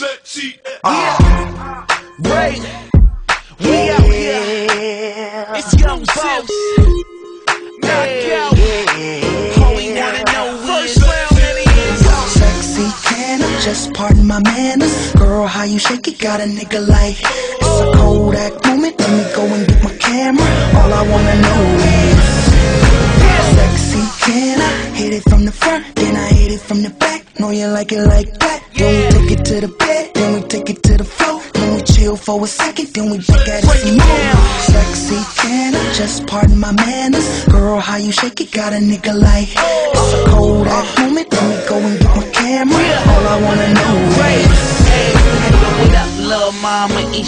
Sexy. Uh, Ray, we out here. It's Yung Berg. Knockout. All we wanna know is first round in the Sexy, can I just pardon my manners? Girl, how you shake it? Got a nigga like it's a Kodak moment. Let me go and get my camera. All I wanna know is the back. Know you like it like that. Then we take it to the bed. Then we take it to the floor. Then we chill for a second. Then we back at it some more. Sexy, can I just pardon my manners? Girl, how you shake it? Got a nigga like oh. it's a Kodak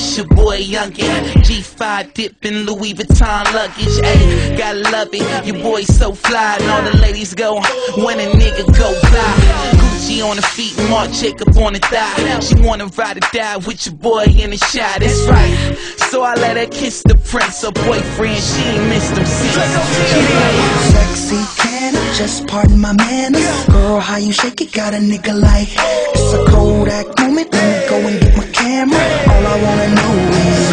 It's your boy Youngin. G5 dipping Louis Vuitton luggage. Hey, gotta love it. Your boy so fly, and all the ladies go when a nigga go fly. Gucci on the feet, Marc Jacob on the thigh. She wanna ride or die with your boy in the shot. That's right. So I let her kiss the prince, her boyfriend. She ain't missed him since. Sexy, can I just pardon my manners? Girl, how you shake it? Got a nigga like it's a Kodak moment. Let me go and camera. All I wanna know is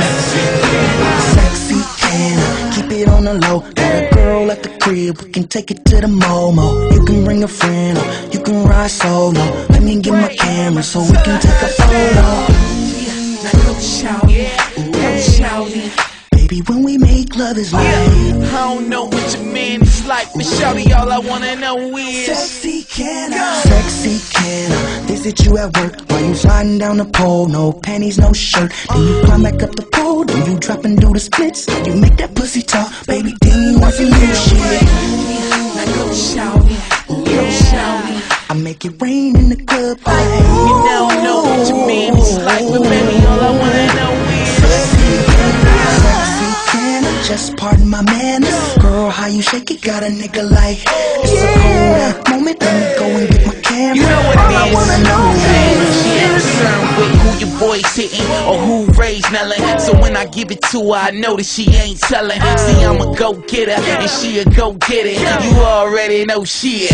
sexy, can I keep it on the low? Got a girl at the crib, we can take it to the Momo. You can bring a friend, or you can ride solo. Let me get my camera so we can take a photo. Now go shouty, shouty. Baby, when we make love is like I don't know what your man is like, but shouty, all I wanna know is. Sexy can I? Sexy can I? Visit you at work while you sliding down the pole. No panties, no shirt. Then you climb back up the pole. Then you drop and do the splits. You make that pussy talk, baby. Then you want some new shit. Now oh, go shouty, go oh, shouty. I make it rain in the club. Oh. Like, You don't know what your man is like, but baby, all I wanna know is. Sexy can I? Just pardon my manners. Girl, how you shake it? Got a nigga like it's a your hitting or who raised Nellin. So when I give it to her, I know that she ain't telling. See, I'm a go getter and she a go get it. You already know shit.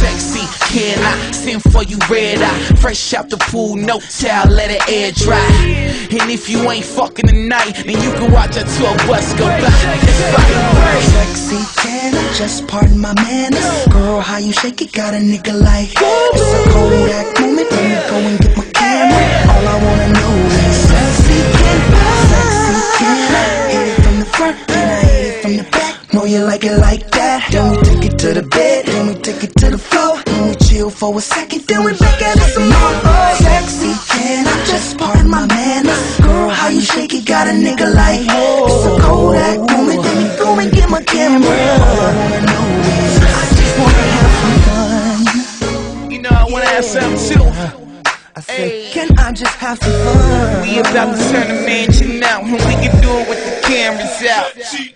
Sexy, can I send for you red eye? Fresh out the pool, no towel, let it air dry. And if you ain't fucking tonight, then you can watch her tour bus go by. Sexy, can I just pardon my manners? Girl, how you shake it? Got a nigga like it's a Kodak you like it like that. Then we take it to the bed, then we take it to the floor. Then we chill for a second, then we back at it some more. Oh, sexy, can I just pardon my manners? Girl, how you shake it? Got a nigga like it's a Kodak moment. Let me go and get my camera. I wanna know I just wanna have some fun. You know, I wanna have something too. I said, can I just have some fun? We about to turn the mansion out, and we can do it with the cameras out. Sexy.